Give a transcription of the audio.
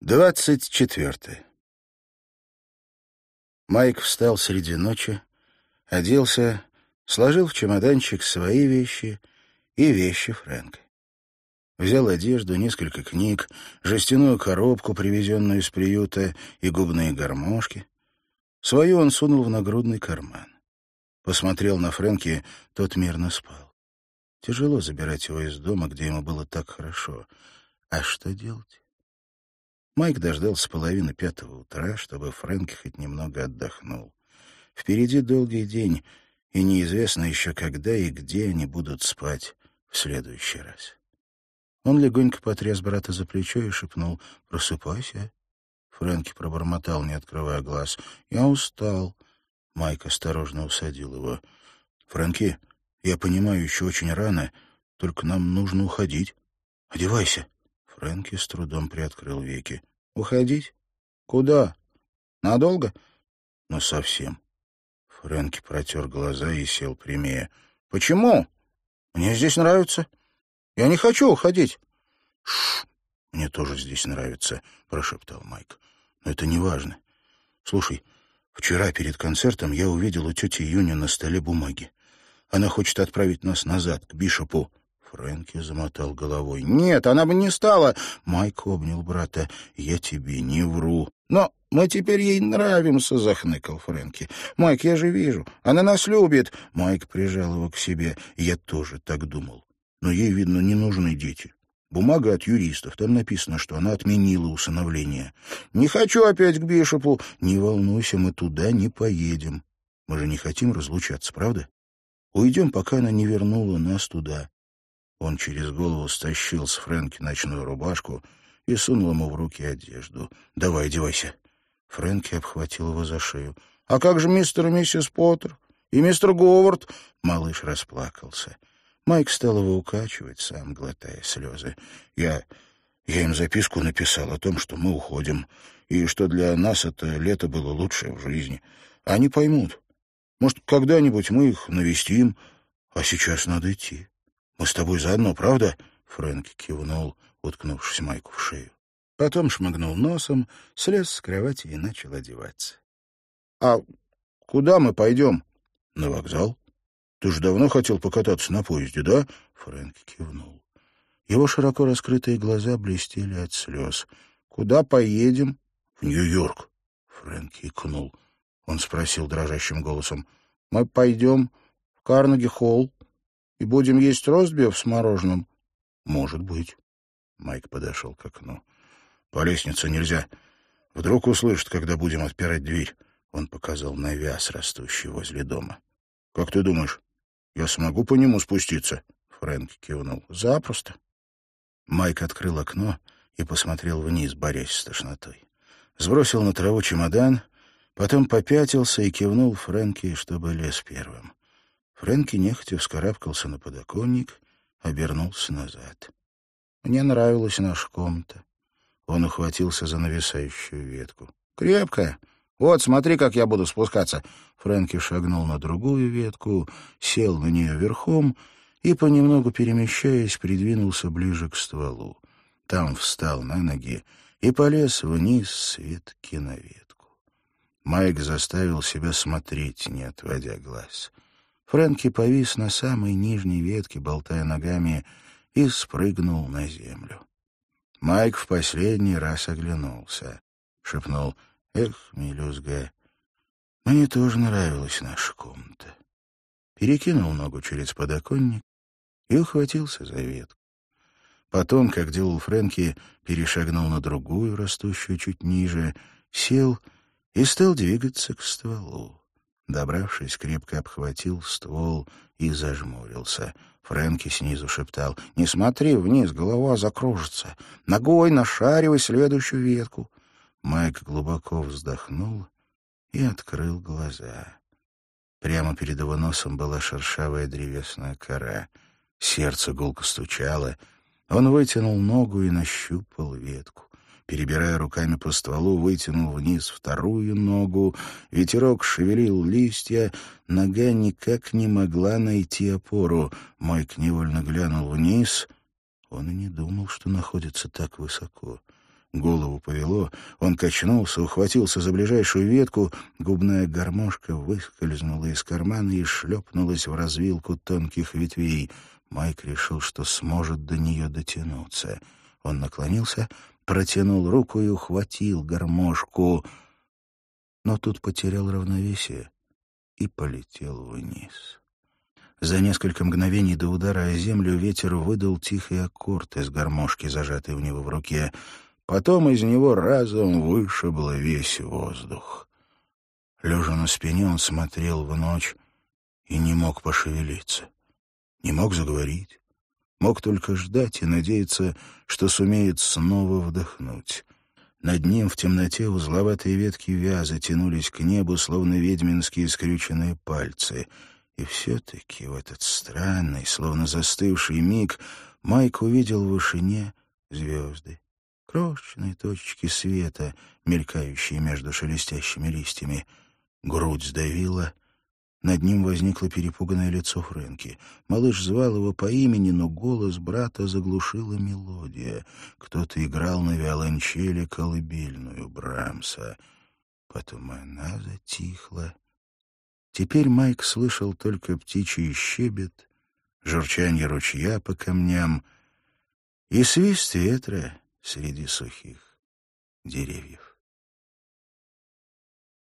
Двадцать четвертое. Майк встал среди ночи, оделся, сложил в чемоданчик свои вещи и вещи Фрэнка. Взял одежду, несколько книг, жестяную коробку, привезенную из приюта, и губные гармошки. Свою он сунул в нагрудный карман. Посмотрел на Фрэнки, тот мирно спал. Тяжело забирать его из дома, где ему было так хорошо. А что делать? Майк дождался половины пятого утра, чтобы Фрэнки хоть немного отдохнул. Впереди долгий день, и неизвестно еще, когда и где они будут спать в следующий раз. Он легонько потряс брата за плечо и шепнул «Просыпайся». Фрэнки пробормотал, не открывая глаз. «Я устал». Майк осторожно усадил его. «Фрэнки, я понимаю, еще очень рано, только нам нужно уходить. Одевайся». Фрэнки с трудом приоткрыл веки. Уходить? Куда? Надолго? Ну, совсем. Фрэнки протер глаза и сел прямее. Почему? Мне здесь нравится. Я не хочу уходить. Шш, мне тоже здесь нравится, прошептал Майк. Но это не важно. Слушай, вчера перед концертом я увидел у тети Юни на столе бумаги. Она хочет отправить нас назад, к Бишопу. Фрэнки замотал головой. «Нет, она бы не стала!» Майк обнял брата. «Я тебе не вру». «Но мы теперь ей нравимся», — захныкал Фрэнки. «Майк, я же вижу, она нас любит». Майк прижал его к себе. «Я тоже так думал. Но ей, видно, не нужны дети. Бумага от юристов. Там написано, что она отменила усыновление. «Не хочу опять к Бишопу». «Не волнуйся, мы туда не поедем. Мы же не хотим разлучаться, правда? Уйдем, пока она не вернула нас туда. Он через голову стащил с Фрэнки ночную рубашку и сунул ему в руки одежду. «Давай, одевайся». Фрэнки обхватил его за шею. «А как же мистер и миссис Поттер? И мистер Говард?» Малыш расплакался. Майк стал его укачивать, сам глотая слезы. «Я... я им записку написал о том, что мы уходим, и что для нас это лето было лучшее в жизни. Они поймут. Может, когда-нибудь мы их навестим, а сейчас надо идти». Мы с тобой заодно, правда?» Фрэнки кивнул, уткнувшись Майку в шею. Потом шмыгнул носом, слез с кровати и начал одеваться. «А куда мы пойдем?» «На вокзал. Ты же давно хотел покататься на поезде, да?» Фрэнки кивнул. Его широко раскрытые глаза блестели от слез. «Куда поедем?» «В Нью-Йорк». Фрэнки икнул. Он спросил дрожащим голосом. «Мы пойдем в Карнеги-холл?» И будем есть ростбиф с мороженым? Может быть. Майк подошел к окну. По лестнице нельзя. Вдруг услышат, когда будем отпирать дверь. Он показал навяз, растущий возле дома. Как ты думаешь, я смогу по нему спуститься? Фрэнк кивнул. Запросто. Майк открыл окно и посмотрел вниз, борясь с тошнотой. Сбросил на траву чемодан, потом попятился и кивнул Фрэнки, чтобы лез первым. Фрэнки нехотя вскарабкался на подоконник, обернулся назад. Мне нравилась наша комната. Он ухватился за нависающую ветку. «Крепкая. Вот, смотри, как я буду спускаться». Фрэнки шагнул на другую ветку, сел на нее верхом и, понемногу перемещаясь, придвинулся ближе к стволу. Там встал на ноги и полез вниз с ветки на ветку. Майк заставил себя смотреть, не отводя глаз — Фрэнки повис на самой нижней ветке, болтая ногами, и спрыгнул на землю. Майк в последний раз оглянулся. Шепнул «Эх, мелюзга, мне тоже нравилась наша комната». Перекинул ногу через подоконник и ухватился за ветку. Потом, как делал Фрэнки, перешагнул на другую, растущую чуть ниже, сел и стал двигаться к стволу. Добравшись, крепко обхватил ствол и зажмурился. Фрэнки снизу шептал. «Не смотри вниз, голова закружится. Ногой нашаривай следующую ветку». Майк глубоко вздохнул и открыл глаза. Прямо перед его носом была шершавая древесная кора. Сердце гулко стучало. Он вытянул ногу и нащупал ветку. Перебирая руками по стволу, вытянул вниз вторую ногу. Ветерок шевелил листья. Нога никак не могла найти опору. Майк невольно глянул вниз. Он и не думал, что находится так высоко. Голову повело, он качнулся, ухватился за ближайшую ветку, губная гармошка выскользнула из кармана и шлепнулась в развилку тонких ветвей. Майк решил, что сможет до нее дотянуться. Он наклонился, протянул руку и ухватил гармошку, но тут потерял равновесие и полетел вниз. За несколько мгновений до удара о землю ветер выдал тихий аккорд из гармошки, зажатой у него в руке — Потом из него разом вышибло весь воздух. Лежа на спине, он смотрел в ночь и не мог пошевелиться. Не мог заговорить. Мог только ждать и надеяться, что сумеет снова вдохнуть. Над ним в темноте узловатые ветки вяза тянулись к небу, словно ведьминские скрюченные пальцы. И все-таки в этот странный, словно застывший миг Майк увидел в вышине звезды крошечные точки света, мелькающие между шелестящими листьями. Грудь сдавила. Над ним возникло перепуганное лицо Фрэнки. Малыш звал его по имени, но голос брата заглушила мелодия. Кто-то играл на виолончели колыбельную Брамса. Потом она затихла. Теперь Майк слышал только птичий щебет, журчание ручья по камням и свист ветра среди сухих деревьев.